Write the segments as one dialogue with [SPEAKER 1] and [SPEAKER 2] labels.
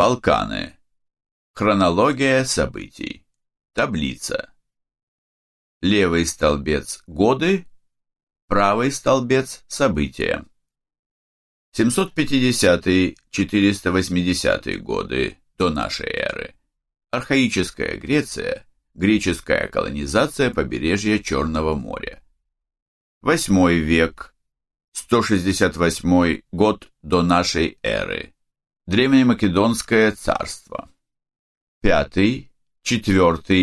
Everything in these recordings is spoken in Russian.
[SPEAKER 1] Балканы. Хронология событий. Таблица. Левый столбец – годы, правый столбец – события. 750-480 годы до нашей эры. Архаическая Греция, греческая колонизация побережья Черного моря. 8 век, 168 год до нашей эры. Древнемакедонское царство. 5-4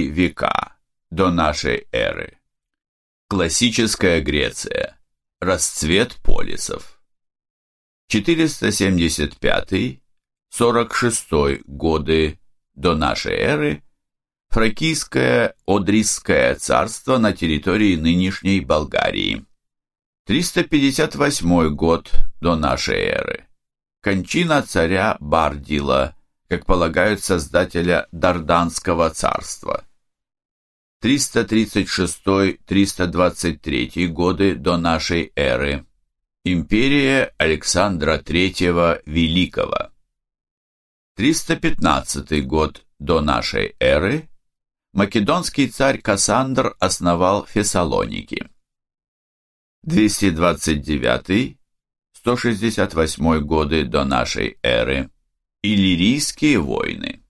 [SPEAKER 1] века до нашей эры. Классическая Греция. Расцвет полисов. 475-46 годы до нашей эры. Фракийское Одрисское царство на территории нынешней Болгарии. 358 год до нашей эры. Кончина царя Бардила, как полагают создателя Дарданского царства. 336-323 годы до нашей эры. Империя Александра III Великого. 315 год до нашей эры. Македонский царь Кассандр основал Фессалоники. 229-168 годы до нашей эры. Иллирийские войны.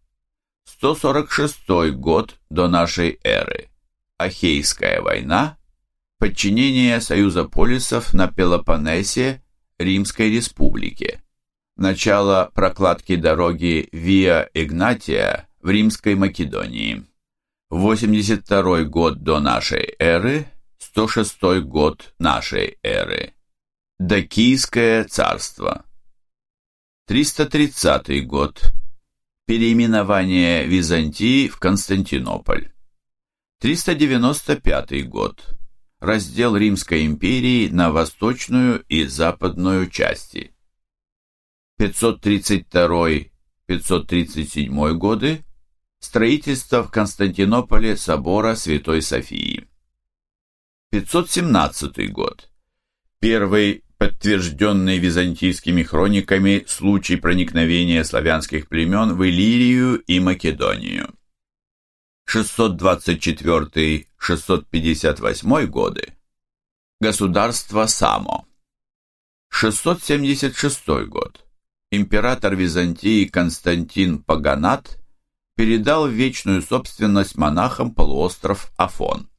[SPEAKER 1] 146 год до нашей эры. Ахейская война. Подчинение Союза полисов на Пелопоннесе Римской республике. Начало прокладки дороги Виа Игнатия в Римской Македонии. 82 год до нашей эры, 106 год нашей эры. Дакийское царство. 330 год. Переименование Византии в Константинополь. 395 год. Раздел Римской империи на восточную и западную части. 532-537 годы. Строительство в Константинополе собора Святой Софии. 517 год. Первый подтвержденный византийскими хрониками случай проникновения славянских племен в Иллирию и Македонию. 624-658 годы. Государство Само. 676 год. Император Византии Константин Паганат передал вечную собственность монахам полуостров Афон.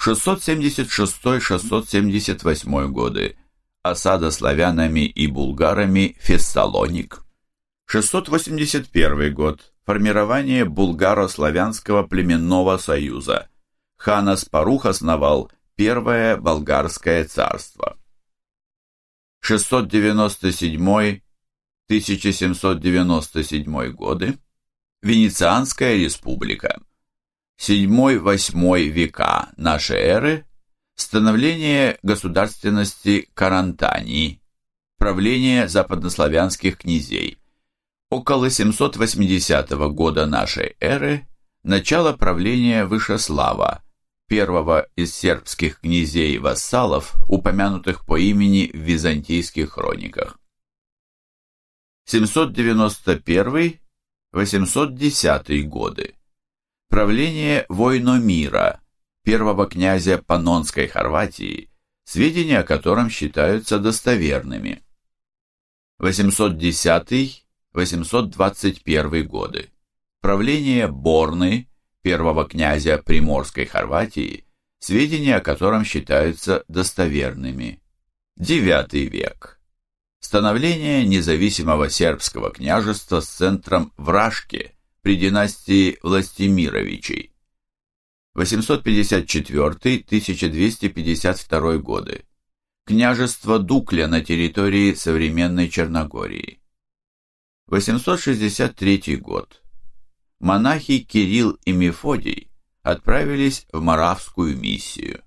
[SPEAKER 1] 676-678 годы. Осада славянами и булгарами Фессалоник. 681 год. Формирование Булгаро-славянского племенного союза. Хан Аспарух основал Первое Болгарское царство. 697-1797 годы. Венецианская республика. 7-8 века нашей эры, становление государственности Карантании, правление западнославянских князей. Около 780 года нашей эры начало правления Вышеслава, первого из сербских князей-вассалов, упомянутых по имени в византийских хрониках. 791-810 годы Правление Войномира, первого князя Панонской Хорватии, сведения о котором считаются достоверными. 810-821 годы. Правление Борны, первого князя Приморской Хорватии, сведения о котором считаются достоверными. 9 век. Становление независимого сербского княжества с центром в Рашке – при династии Властимировичей. 854-1252 годы. Княжество Дукля на территории современной Черногории. 863 год. Монахи Кирилл и Мефодий отправились в Моравскую миссию.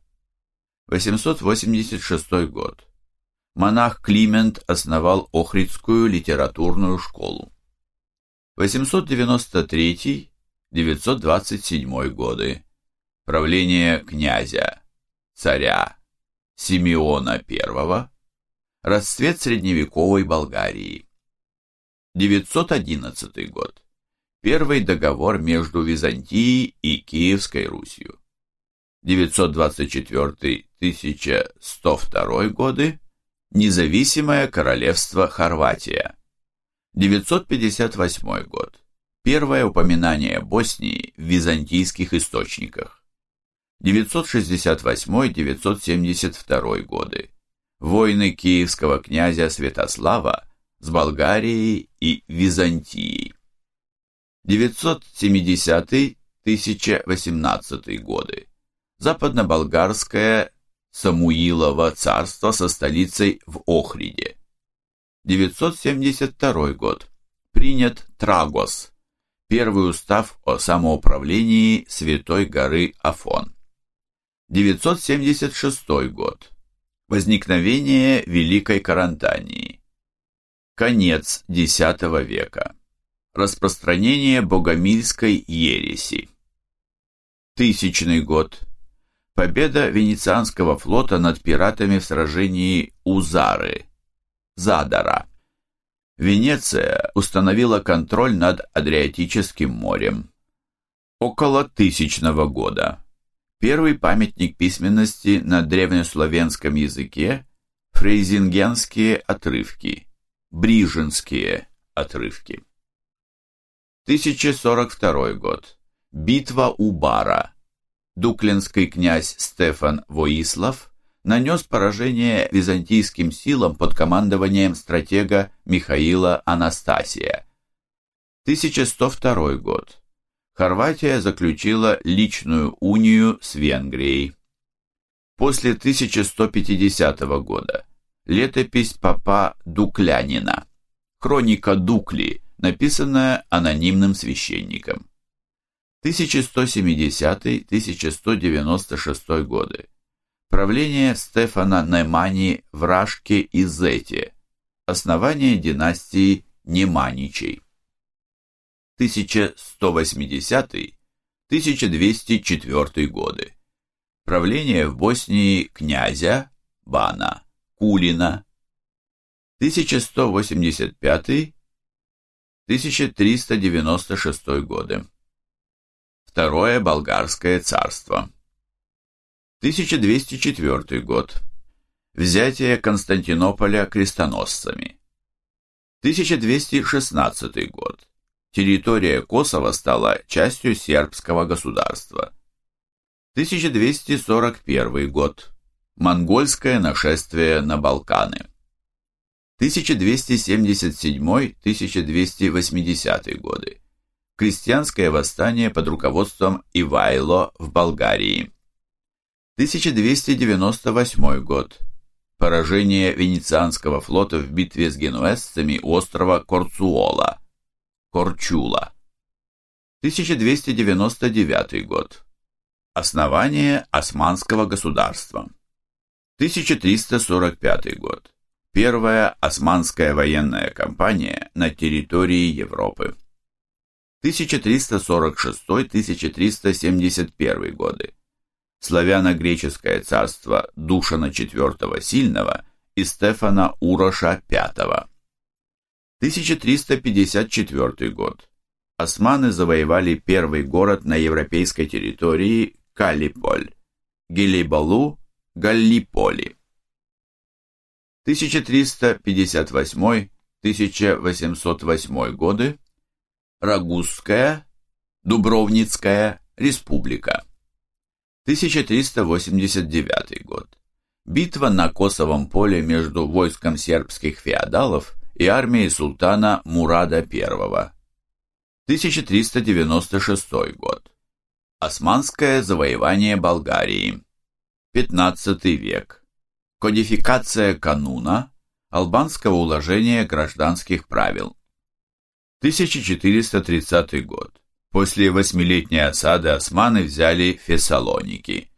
[SPEAKER 1] 886 год. Монах Климент основал Охридскую литературную школу. 893-927 годы. Правление князя, царя Симеона I. Расцвет средневековой Болгарии. 911 год. Первый договор между Византией и Киевской Русью. 924-1102 годы. Независимое королевство Хорватия. 958 год. Первое упоминание Боснии в византийских источниках. 968-972 годы. Войны киевского князя Святослава с Болгарией и Византией. 970-1018 годы. Западно-болгарское Самуилово царство со столицей в Охриде. 972 год. Принят Трагос, первый устав о самоуправлении Святой горы Афон. 976 год. Возникновение Великой Карантании. Конец X века. Распространение богомильской ереси. Тысячный год. Победа Венецианского флота над пиратами в сражении Узары. Задара. Венеция установила контроль над Адриатическим морем. Около тысячного года. Первый памятник письменности на древнеславянском языке – фрейзингенские отрывки, брижинские отрывки. 1042 год. Битва у Бара. Дуклинский князь Стефан Воислав нанес поражение византийским силам под командованием стратега Михаила Анастасия. 1102 год. Хорватия заключила личную унию с Венгрией. После 1150 года летопись папа Дуклянина, хроника Дукли, написанная анонимным священником. 1170-1196 годы. Правление Стефана Немани в Рашке и Зете. Основание династии Неманичей. 1180-1204 годы. Правление в Боснии князя Бана Кулина. 1185-1396 годы. Второе болгарское царство. 1204 год. Взятие Константинополя крестоносцами. 1216 год. Территория Косово стала частью сербского государства. 1241 год. Монгольское нашествие на Балканы. 1277-1280 годы. Крестьянское восстание под руководством Ивайло в Болгарии. 1298 год. Поражение Венецианского флота в битве с генуэзцами острова Корцуола. Корчула. 1299 год. Основание Османского государства. 1345 год. Первая османская военная кампания на территории Европы. 1346-1371 годы славяно-греческое царство Душана IV Сильного и Стефана Уроша V. 1354 год. Османы завоевали первый город на европейской территории Калиполь, Гелибалу, Галлиполи. 1358-1808 годы. Рагузская, Дубровницкая республика. 1389 год. Битва на Косовом поле между войском сербских феодалов и армией султана Мурада I. 1396 год. Османское завоевание Болгарии. 15 век. Кодификация кануна албанского уложения гражданских правил. 1430 год. После восьмилетней осады османы взяли Фессалоники.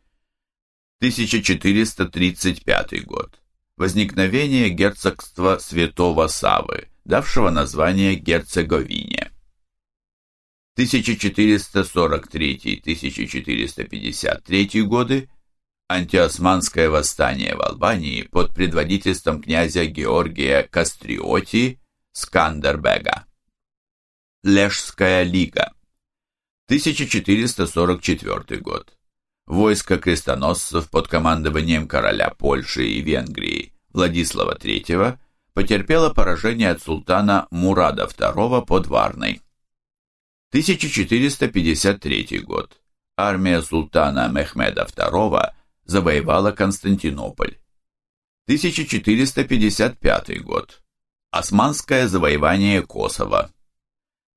[SPEAKER 1] 1435 год. Возникновение герцогства Святого Савы, давшего название Герцеговине. 1443-1453 годы антиосманское восстание в Албании под предводительством князя Георгия Кастриоти Скандербега. Лежская лига. 1444 год. Войско крестоносцев под командованием короля Польши и Венгрии Владислава III потерпело поражение от султана Мурада II под Варной. 1453 год. Армия султана Мехмеда II завоевала Константинополь. 1455 год. Османское завоевание Косово.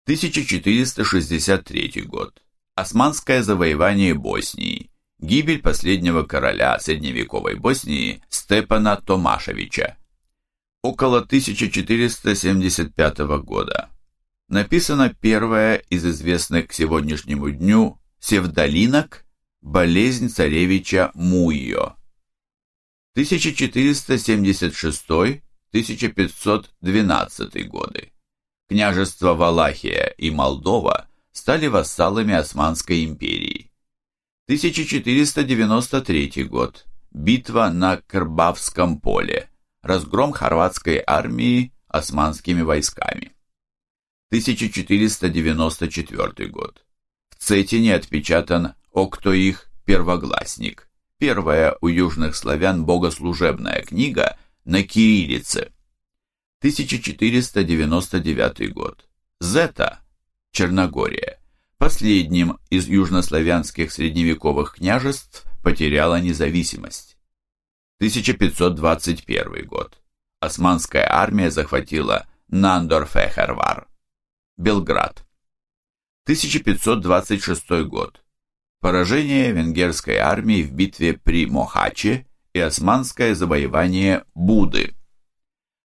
[SPEAKER 1] 1463 год. Османское завоевание Боснии. Гибель последнего короля средневековой Боснии Степана Томашевича. Около 1475 года. Написана первая из известных к сегодняшнему дню севдалинок «Болезнь царевича Муйо». 1476-1512 годы. Княжества Валахия и Молдова стали вассалами Османской империи. 1493 год. Битва на Крбавском поле. Разгром хорватской армии османскими войсками. 1494 год. В Цетине отпечатан «Октоих первогласник» первая у южных славян богослужебная книга на кириллице. 1499 год. Зета, Черногория, последним из южнославянских средневековых княжеств, потеряла независимость. 1521 год. Османская армия захватила Нандорфехервар, Белград. 1526 год. Поражение венгерской армии в битве при Мохаче и османское завоевание Буды.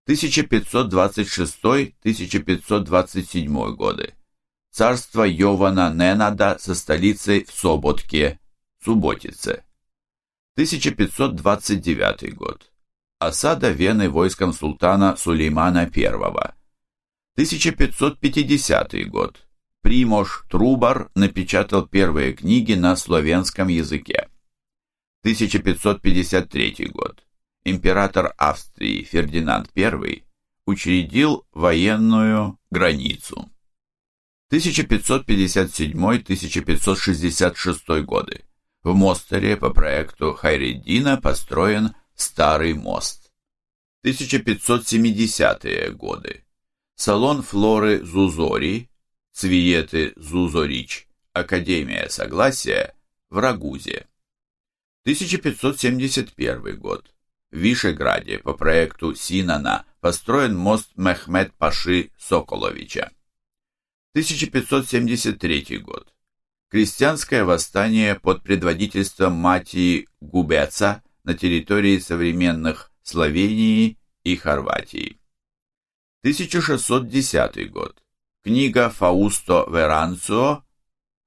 [SPEAKER 1] 1526-1527 годы. Царство Йована Ненада со столицей в Соботке, Субботице. 1529 год. Осада Вены войском султана Сулеймана I. 1550 год. Примош Трубар напечатал первые книги на славянском языке. 1553 год. Император Австрии Фердинанд I учредил военную границу. 1557-1566 годы. В Мостере по проекту Хайреддина построен Старый мост. 1570-е годы. Салон флоры Зузори Цвиеты Зузорич, Академия Согласия в Рагузе. 1571 год. В Вишеграде по проекту Синана построен мост Мехмед Паши Соколовича. 1573 год. Крестьянское восстание под предводительством Матии Губеца на территории современных Словении и Хорватии. 1610 год. Книга Фаусто Веранцо,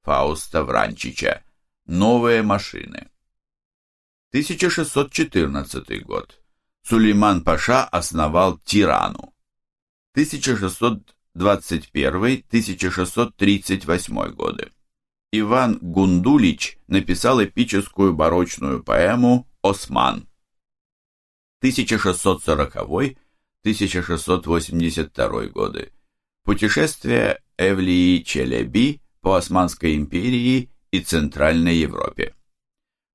[SPEAKER 1] Фауста Вранчича «Новые машины». 1614 год. Сулейман Паша основал Тирану. 1621-1638 годы. Иван Гундулич написал эпическую барочную поэму «Осман». 1640-1682 годы. Путешествие Эвлии Челеби по Османской империи и Центральной Европе.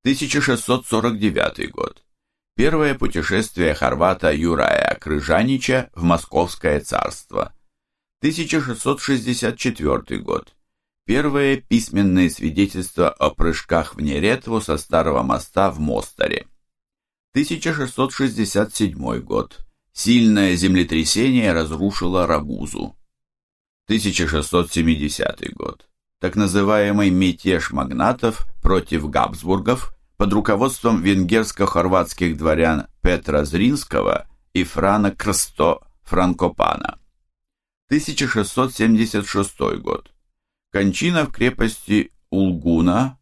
[SPEAKER 1] 1649 год. Первое путешествие хорвата Юрая Крыжанича в Московское царство. 1664 год. Первые письменные свидетельства о прыжках в Неретву со Старого моста в Мостаре. 1667 год. Сильное землетрясение разрушило Рагузу. 1670 год. Так называемый мятеж магнатов против Габсбургов под руководством венгерско-хорватских дворян Петра Зринского и Франа Крсто Франкопана. 1676 год. Кончина в крепости Улгуна,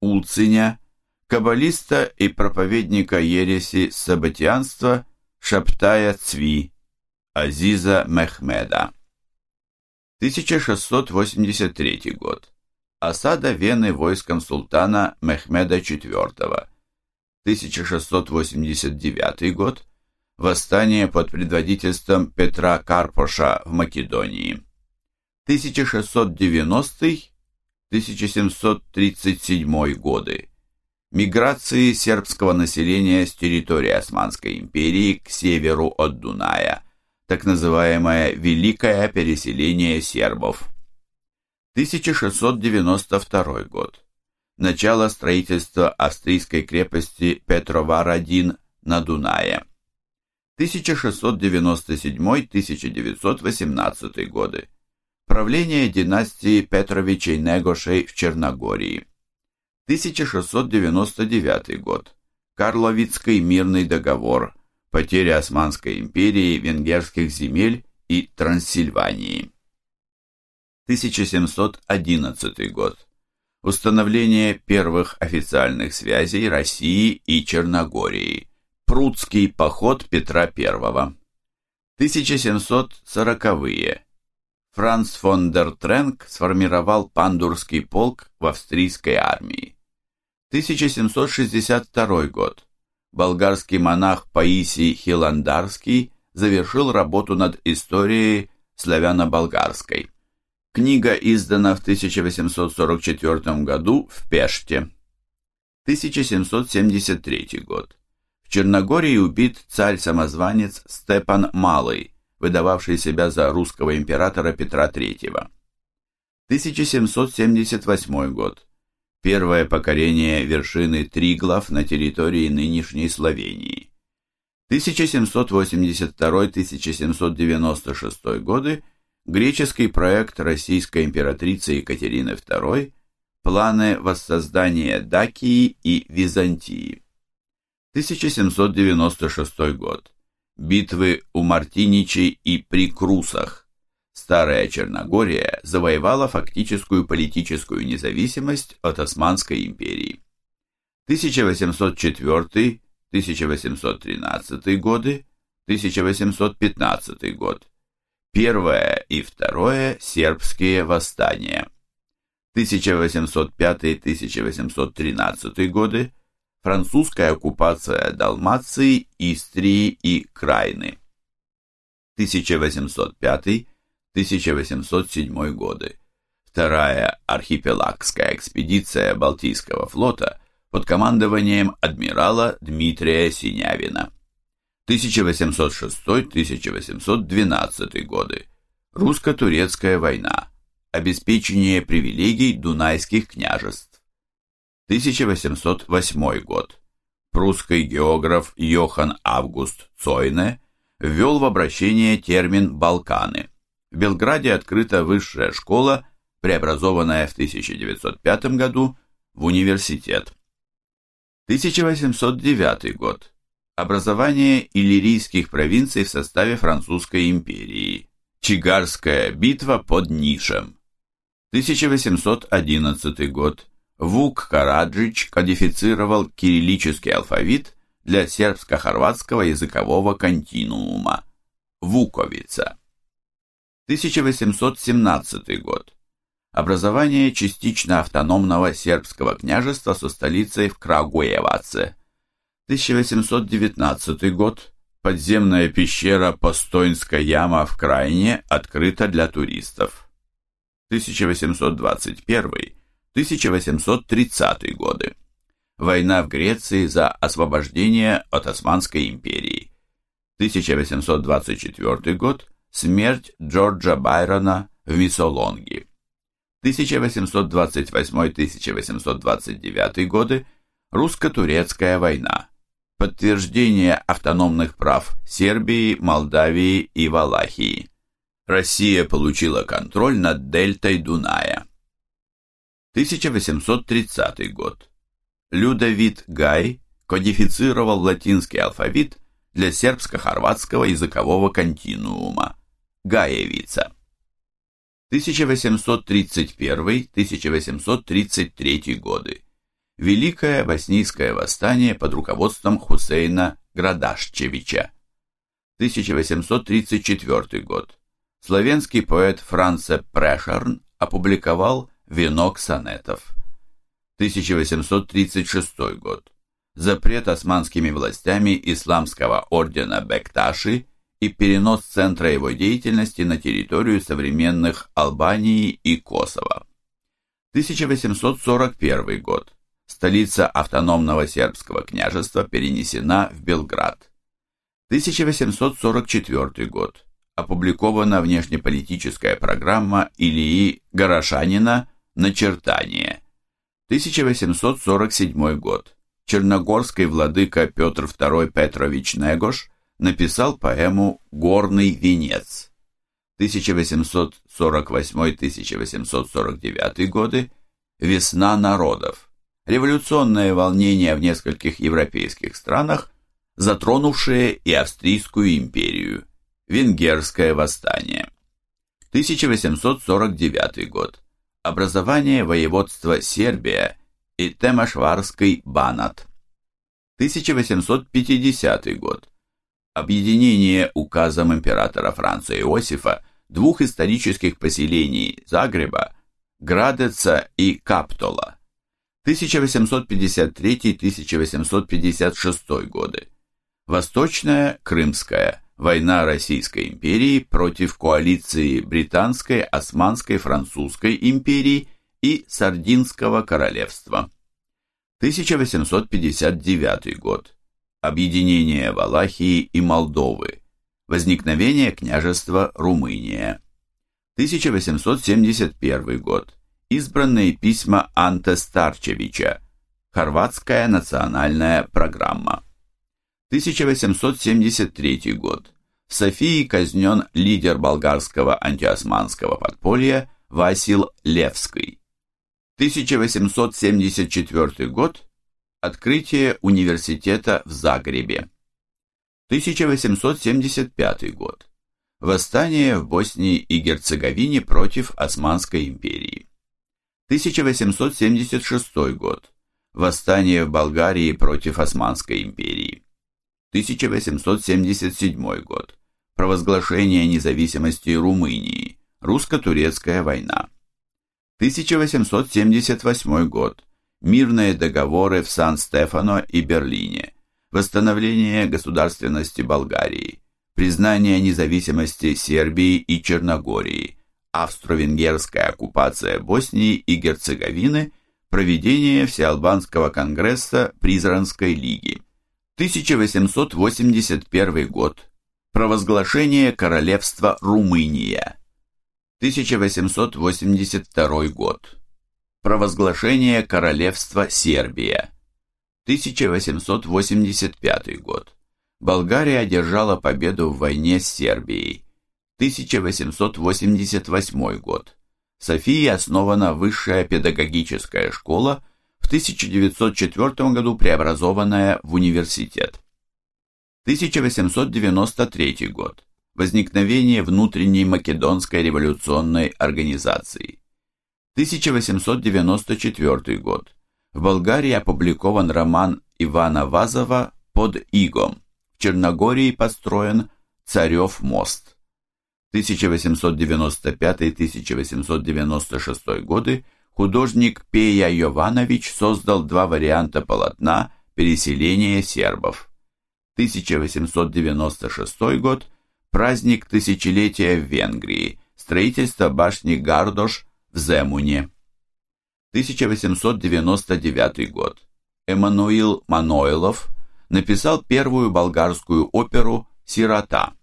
[SPEAKER 1] Улциня, каббалиста и проповедника ереси сабатианства Шаптая Цви, Азиза Мехмеда. 1683 год. Осада Вены войском султана Мехмеда IV. 1689 год. Восстание под предводительством Петра Карпоша в Македонии. 1690-1737 годы. Миграции сербского населения с территории Османской империи к северу от Дуная, так называемое Великое переселение сербов. 1692 год. Начало строительства австрийской крепости Петровар-1 на Дунае. 1697-1918 годы. Правление династии Петровичей-Негошей в Черногории. 1699 год. Карловицкий мирный договор. Потеря Османской империи, венгерских земель и Трансильвании. 1711 год. Установление первых официальных связей России и Черногории. Прудский поход Петра I. 1740-е. Франц фон дер Тренк сформировал Пандурский полк в австрийской армии. 1762 год. Болгарский монах Паисий Хиландарский завершил работу над историей славяно-болгарской. Книга издана в 1844 году в Пеште. 1773 год. В Черногории убит царь-самозванец Степан Малый, выдававший себя за русского императора Петра III. 1778 год. Первое покорение вершины Триглав на территории нынешней Словении. 1782-1796 годы греческий проект российской императрицы Екатерины II «Планы воссоздания Дакии и Византии». 1796 год. Битвы у Мартиничей и при Крусах. Старая Черногория завоевала фактическую политическую независимость от Османской империи. 1804-1813 годы, 1815 год. Первое и второе сербские восстания. 1805-1813 годы. Французская оккупация Далмации, Истрии и Крайны. 1805-1807 годы. Вторая архипелагская экспедиция Балтийского флота под командованием адмирала Дмитрия Синявина. 1806-1812 годы. Русско-турецкая война. Обеспечение привилегий дунайских княжеств. 1808 год. Прусский географ Йохан Август Цойне ввел в обращение термин «Балканы». В Белграде открыта высшая школа, преобразованная в 1905 году в университет. 1809 год Образование иллирийских провинций в составе Французской империи. Чигарская битва под Нишем. 1811 год. Вук Караджич кодифицировал кириллический алфавит для сербско-хорватского языкового континуума. Вуковица. 1817 год. Образование частично автономного сербского княжества со столицей в Крагуеваце. 1819 год. Подземная пещера Постойнская яма в Крайне открыта для туристов. 1821-1830 годы. Война в Греции за освобождение от Османской империи. 1824 год. Смерть Джорджа Байрона в Мисолонге. 1828-1829 годы. Русско-турецкая война подтверждение автономных прав Сербии, Молдавии и Валахии. Россия получила контроль над дельтой Дуная. 1830 год. Людовит Гай кодифицировал латинский алфавит для сербско-хорватского языкового континуума. Гаевица. 1831-1833 годы. Великое Боснийское восстание под руководством Хусейна Градашчевича. 1834 год. Славянский поэт Франце Прешарн опубликовал «Венок сонетов». 1836 год. запрет османскими властями исламского ордена Бекташи и перенос центра его деятельности на территорию современных Албании и Косово. 1841 год. Столица автономного сербского княжества перенесена в Белград. 1844 год. Опубликована внешнеполитическая программа Ильи Горошанина «Начертание». 1847 год. Черногорский владыка Петр II Петрович Негош написал поэму «Горный венец». 1848-1849 годы «Весна народов». Революционное волнение в нескольких европейских странах, затронувшее и Австрийскую империю. Венгерское восстание. 1849 год. Образование воеводства Сербия и Темашварский банат. 1850 год. Объединение указом императора Франца Иосифа двух исторических поселений Загреба, Градеца и Каптола. 1853-1856 годы. Восточная Крымская война Российской империи против коалиции Британской, Османской, Французской империи и Сардинского королевства. 1859 год. Объединение Валахии и Молдовы. Возникновение княжества Румыния. 1871 год. Избранные письма Анте Старчевича. Хорватская национальная программа. 1873 год. В Софии казнен лидер болгарского антиосманского подполья Васил Левский. 1874 год. Открытие университета в Загребе. 1875 год. Восстание в Боснии и Герцеговине против Османской империи. 1876 год. Восстание в Болгарии против Османской империи. 1877 год. Провозглашение независимости Румынии. Русско-турецкая война. 1878 год. Мирные договоры в Сан-Стефано и Берлине. Восстановление государственности Болгарии. Признание независимости Сербии и Черногории. Австро-Венгерская оккупация Боснии и Герцеговины. Проведение Всеалбанского конгресса Призранской лиги. 1881 год. Провозглашение Королевства Румыния. 1882 год. Провозглашение Королевства Сербия. 1885 год. Болгария одержала победу в войне с Сербией. 1888 год. В Софии основана высшая педагогическая школа, в 1904 году преобразованная в университет. 1893 год возникновение внутренней македонской революционной организации. 1894 год. В Болгарии опубликован роман Ивана Вазова «Под игом». В Черногории построен Царев мост. 1895-1896 годы художник Пея Йованович создал два варианта полотна «Переселение сербов». 1896 год – праздник тысячелетия в Венгрии, строительство башни Гардош в Земуне. 1899 год. Эммануил Манойлов написал первую болгарскую оперу «Сирота».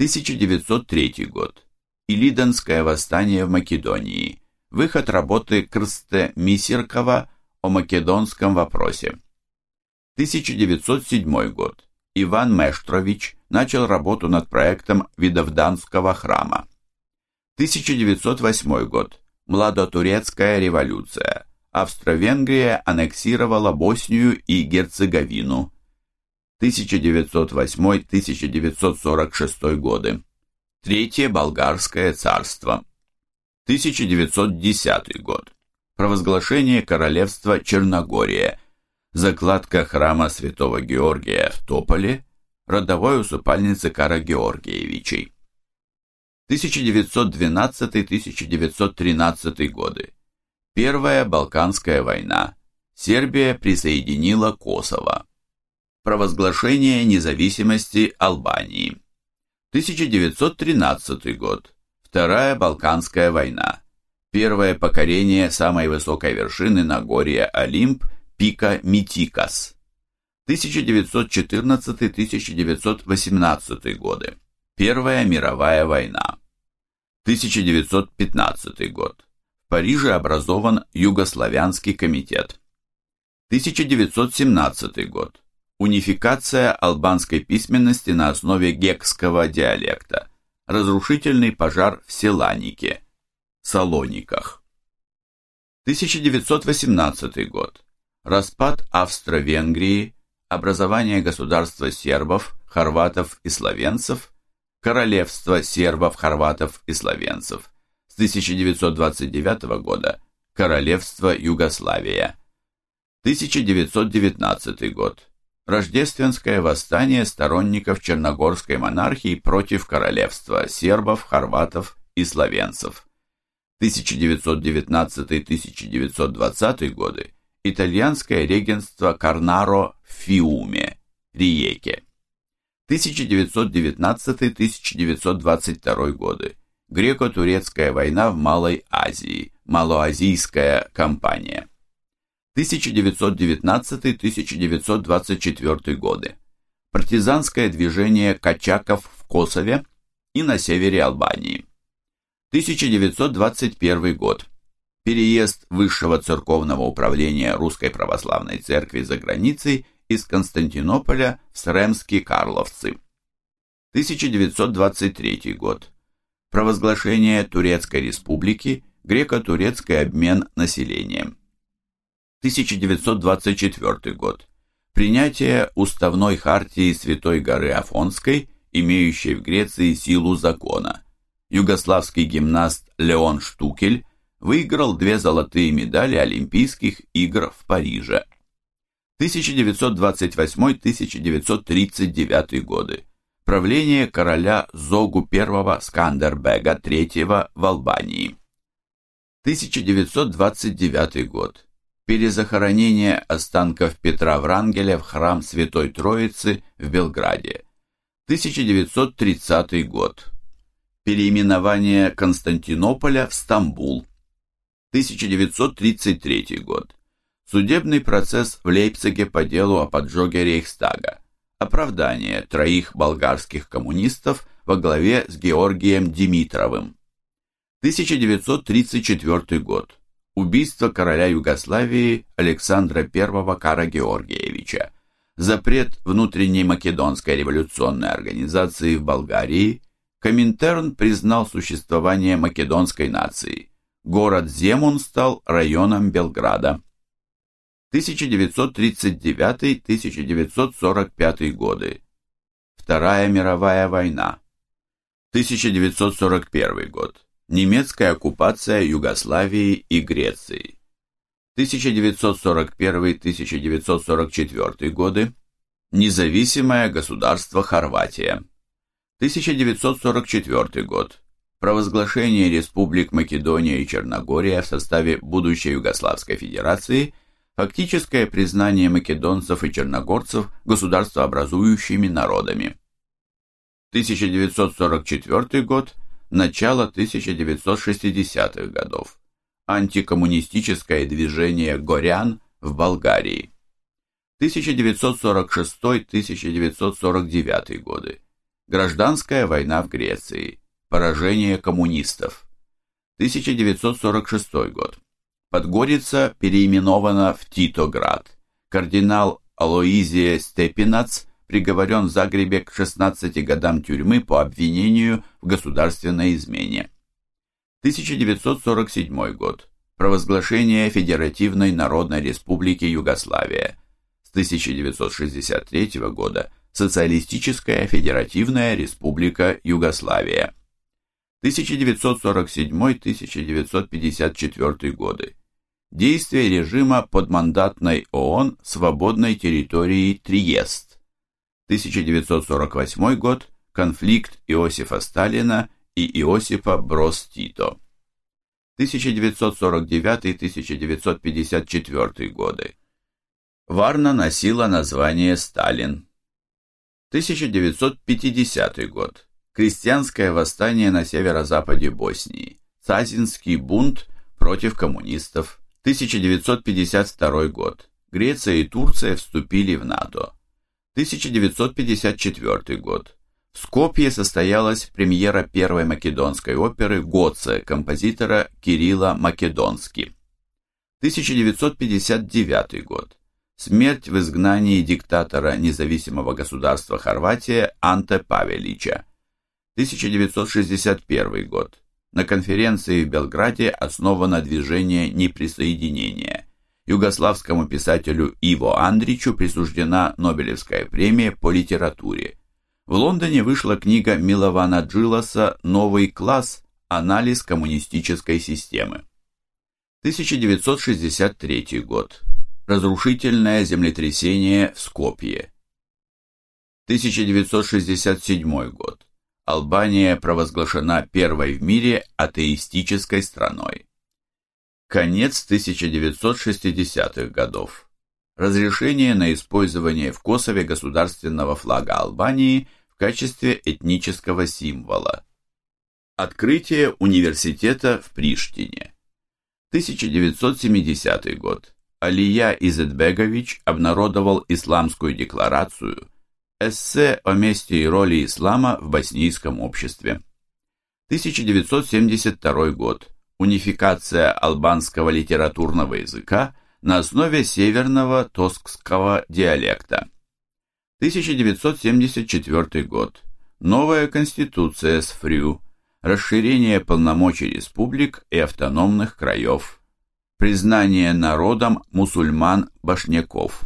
[SPEAKER 1] 1903 год. Илиданское восстание в Македонии. Выход работы Крсте Мисеркова о македонском вопросе. 1907 год. Иван Мештрович начал работу над проектом Видовданского храма. 1908 год. Младотурецкая революция. Австро-Венгрия аннексировала Боснию и Герцеговину. 1908-1946 годы. Третье Болгарское царство. 1910 год. Провозглашение королевства Черногория – закладка храма святого Георгия в Тополе, родовой усыпальницы Кара Георгиевичей. 1912-1913 годы. Первая Балканская война. Сербия присоединила Косово. Провозглашение независимости Албании. 1913 год. Вторая Балканская война. Первое покорение самой высокой вершины Нагорья Олимп, пика Митикас. 1914-1918 годы. Первая мировая война. 1915 год. В Париже образован Югославянский комитет. 1917 год. Унификация албанской письменности на основе гекского диалекта. Разрушительный пожар в Селанике, Салониках. 1918 год. Распад Австро-Венгрии, образование государства сербов, хорватов и словенцев, королевство сербов, хорватов и словенцев. С 1929 года королевство Югославия. 1919 год. Рождественское восстание сторонников черногорской монархии против королевства сербов, хорватов и словенцев. 1919-1920 годы итальянское регенство Карнаро в Фиуме, Риеке. 1919-1922 годы греко-турецкая война в Малой Азии, Малоазийская кампания. 1919-1924 годы. Партизанское движение качаков в Косове и на севере Албании. 1921 год. Переезд Высшего церковного управления Русской Православной Церкви за границей из Константинополя в Сремские Карловцы. 1923 год. Провозглашение Турецкой Республики, греко-турецкий обмен населением. 1924 год. Принятие уставной хартии Святой горы Афонской, имеющей в Греции силу закона. Югославский гимнаст Леон Штукель выиграл две золотые медали Олимпийских игр в Париже. 1928-1939 годы. Правление короля Зогу I Скандербега III в Албании. 1929 год перезахоронение останков Петра Врангеля в храм Святой Троицы в Белграде. 1930 год. Переименование Константинополя в Стамбул. 1933 год. Судебный процесс в Лейпциге по делу о поджоге Рейхстага. Оправдание троих болгарских коммунистов во главе с Георгием Димитровым. 1934 год убийство короля Югославии Александра I Кара-Георгиевича, запрет внутренней македонской революционной организации в Болгарии, Коминтерн признал существование македонской нации. Город Земун стал районом Белграда. 1939-1945 годы. Вторая мировая война. 1941 год немецкая оккупация Югославии и Греции. 1941-1944 годы. Независимое государство Хорватия. 1944 год. Провозглашение республик Македония и Черногория в составе будущей Югославской Федерации, фактическое признание македонцев и черногорцев государствообразующими народами. 1944 год начала 1960-х годов. Антикоммунистическое движение «Горян» в Болгарии. 1946-1949 годы. Гражданская война в Греции. Поражение коммунистов. 1946 год. Подгорица переименована в Титоград. Кардинал Алоизия Степинац приговорен в Загребе к 16 годам тюрьмы по обвинению в государственной измене. 1947 год. Провозглашение Федеративной Народной Республики Югославия. С 1963 года Социалистическая Федеративная Республика Югославия. 1947-1954 годы. Действие режима подмандатной ООН свободной территории Триест. 1948 год. Конфликт Иосифа Сталина и Иосифа Брос-Тито. 1949-1954 годы. Варна носила название Сталин. 1950 год. Крестьянское восстание на северо-западе Боснии. Цазинский бунт против коммунистов. 1952 год. Греция и Турция вступили в НАТО. 1954 год. В Скопье состоялась премьера первой македонской оперы «Гоце» композитора Кирилла Македонски. 1959 год. Смерть в изгнании диктатора независимого государства Хорватия Анте Павелича. 1961 год. На конференции в Белграде основано движение неприсоединения. Югославскому писателю Иво Андричу присуждена Нобелевская премия по литературе. В Лондоне вышла книга Милована Джиласа «Новый класс. Анализ коммунистической системы». 1963 год. Разрушительное землетрясение в Скопье. 1967 год. Албания провозглашена первой в мире атеистической страной. Конец 1960-х годов. Разрешение на использование в Косове государственного флага Албании – качестве этнического символа. Открытие университета в Приштине. 1970 год. Алия Изетбегович обнародовал исламскую декларацию, эссе о месте и роли ислама в боснийском обществе. 1972 год. Унификация албанского литературного языка на основе северного тоскского диалекта. 1974 год. Новая конституция с ФРЮ. Расширение полномочий республик и автономных краев. Признание народом мусульман-башняков.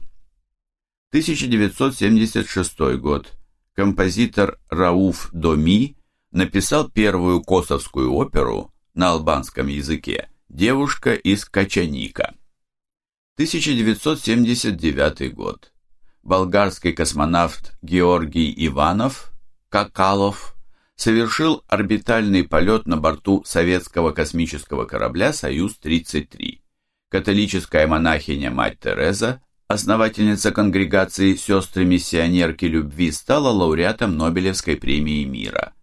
[SPEAKER 1] 1976 год. Композитор Рауф Доми написал первую косовскую оперу на албанском языке «Девушка из Качаника». 1979 год болгарский космонавт Георгий Иванов, Какалов, совершил орбитальный полет на борту советского космического корабля «Союз-33». Католическая монахиня мать Тереза, основательница конгрегации «Сестры-миссионерки любви», стала лауреатом Нобелевской премии мира.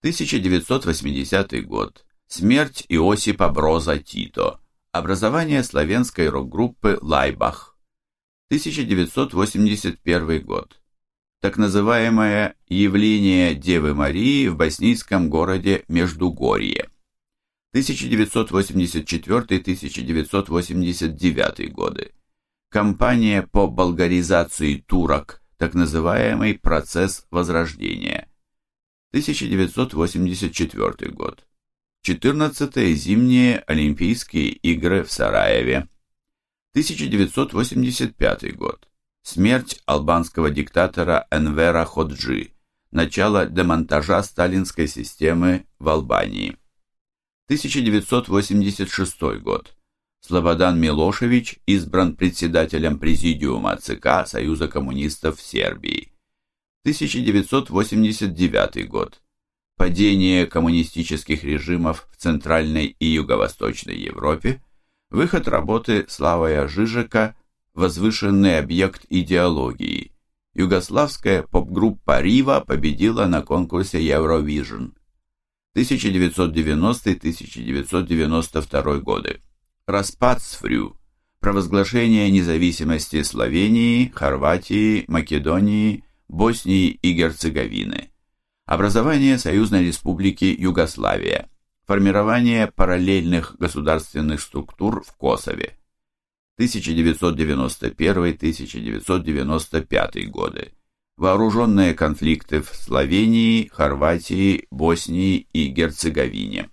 [SPEAKER 1] 1980 год. Смерть Иосипа Броза Тито. Образование славянской рок-группы «Лайбах». 1981 год. Так называемое «Явление Девы Марии в боснийском городе Междугорье». 1984-1989 годы. Кампания по болгаризации турок, так называемый процесс возрождения. 1984 год. 14 зимние Олимпийские игры в Сараеве. 1985 год. Смерть албанского диктатора Энвера Ходжи. Начало демонтажа сталинской системы в Албании. 1986 год. Слободан Милошевич избран председателем Президиума ЦК Союза коммунистов Сербии. 1989 год. Падение коммунистических режимов в Центральной и Юго-Восточной Европе – Выход работы Славая Жижика «Возвышенный объект идеологии». Югославская поп-группа «Рива» победила на конкурсе Eurovision. 1990-1992 годы. Распад СФРЮ. Провозглашение независимости Словении, Хорватии, Македонии, Боснии и Герцеговины. Образование Союзной Республики Югославия формирование параллельных государственных структур в Косове. 1991-1995 годы. Вооруженные конфликты в Словении, Хорватии, Боснии и Герцеговине.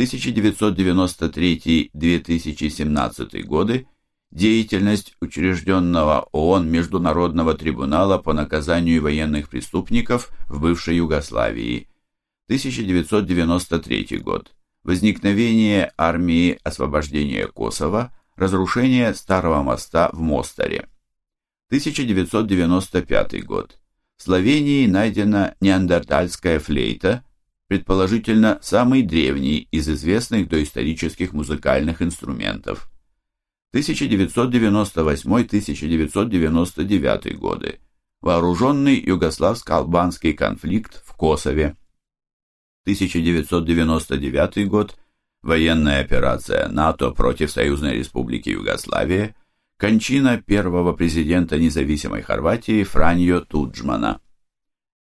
[SPEAKER 1] 1993-2017 годы. Деятельность учрежденного ООН Международного трибунала по наказанию военных преступников в бывшей Югославии – 1993 год. Возникновение армии освобождения Косово, разрушение старого моста в Мостаре. 1995 год. В Словении найдена неандертальская флейта, предположительно самый древний из известных доисторических музыкальных инструментов. 1998-1999 годы. Вооруженный югославско-албанский конфликт в Косове. 1999 год. Военная операция НАТО против Союзной Республики Югославия. Кончина первого президента независимой Хорватии Франьо Туджмана.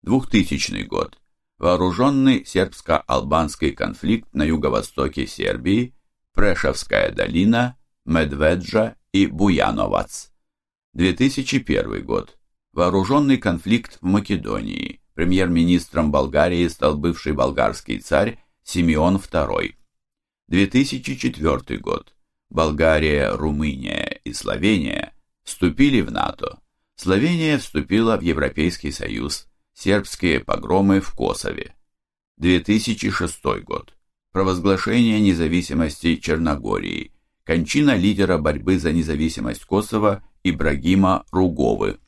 [SPEAKER 1] 2000 год. Вооруженный сербско-албанский конфликт на юго-востоке Сербии, Прешевская долина, Медведжа и Буяновац. 2001 год. Вооруженный конфликт в Македонии. Премьер-министром Болгарии стал бывший болгарский царь Симеон II. 2004 год. Болгария, Румыния и Словения вступили в НАТО. Словения вступила в Европейский Союз. Сербские погромы в Косове. 2006 год. Провозглашение независимости Черногории. Кончина лидера борьбы за независимость Косово Ибрагима Руговы.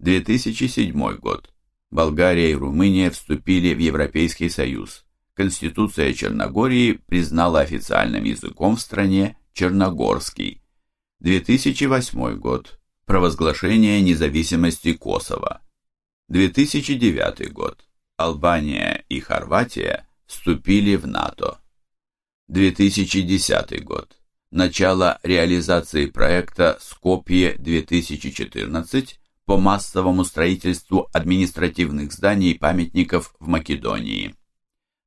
[SPEAKER 1] 2007 год. Болгария и Румыния вступили в Европейский Союз. Конституция Черногории признала официальным языком в стране черногорский. 2008 год. Провозглашение независимости Косово. 2009 год. Албания и Хорватия вступили в НАТО. 2010 год. Начало реализации проекта Скопье-2014 по массовому строительству административных зданий и памятников в Македонии.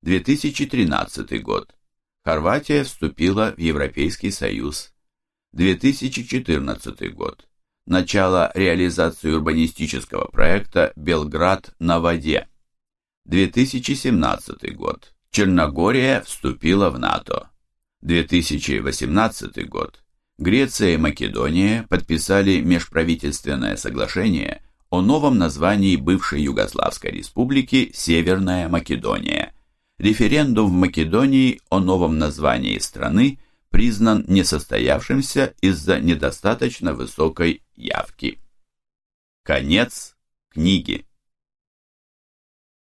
[SPEAKER 1] 2013 год. Хорватия вступила в Европейский Союз. 2014 год. Начало реализации урбанистического проекта «Белград на воде». 2017 год. Черногория вступила в НАТО. 2018 год. Греция и Македония подписали межправительственное соглашение о новом названии бывшей Югославской республики Северная Македония. Референдум в Македонии о новом названии страны признан несостоявшимся из-за недостаточно высокой явки. Конец книги.